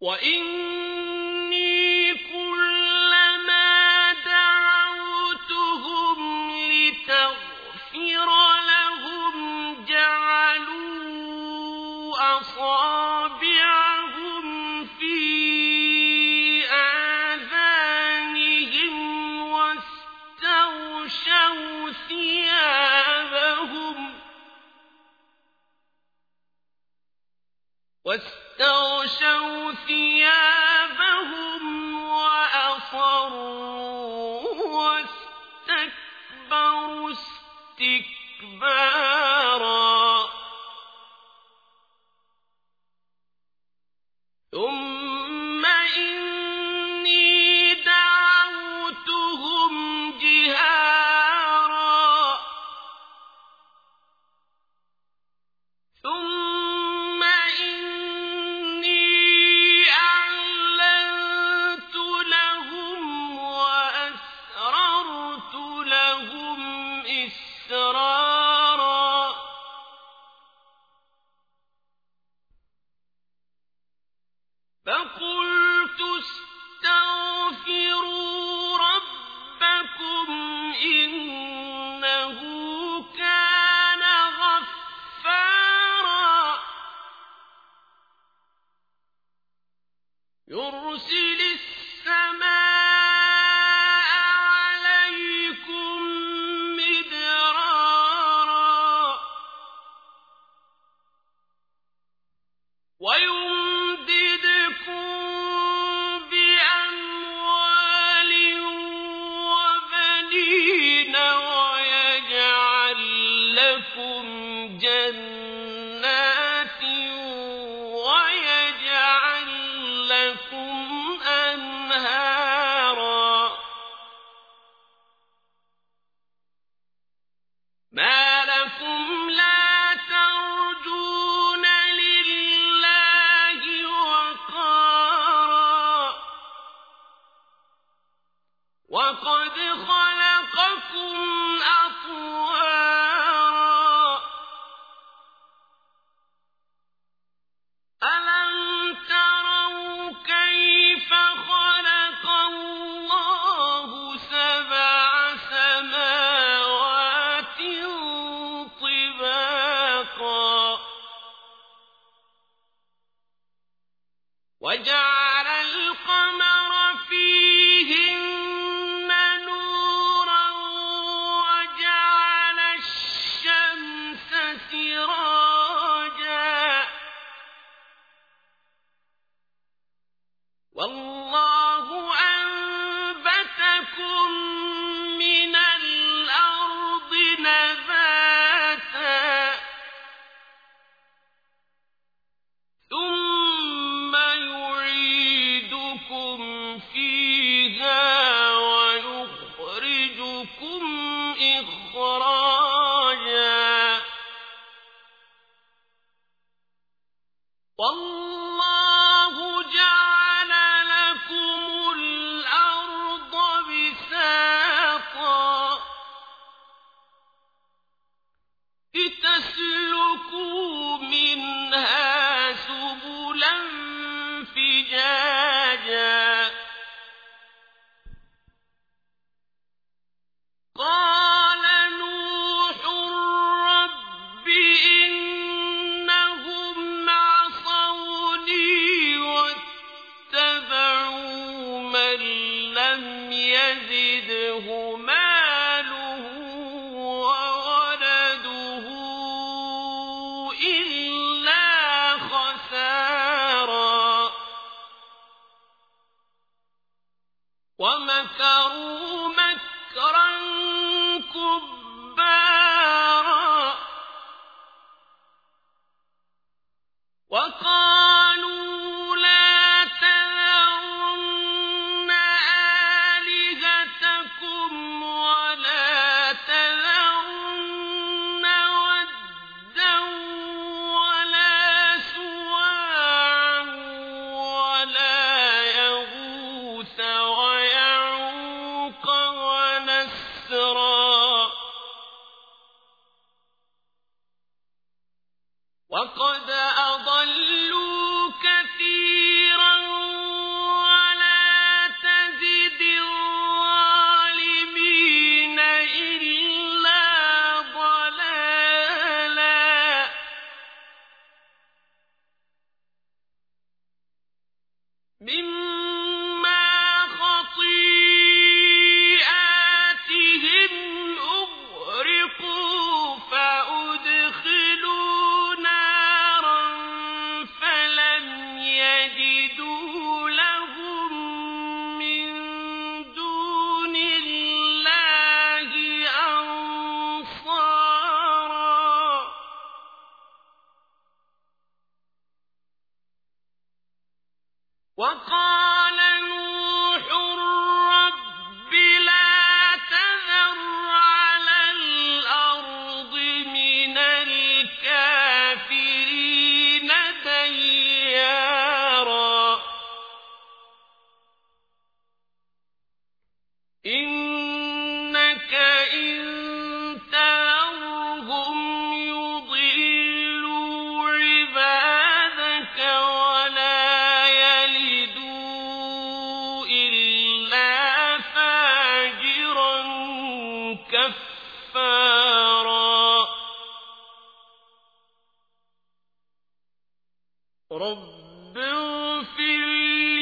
我应 وقد خلقكم أطوارا. ألم تروا كيف خلق الله سبع سماوات طباقا؟ وجعل ومكروا رب اغفر لي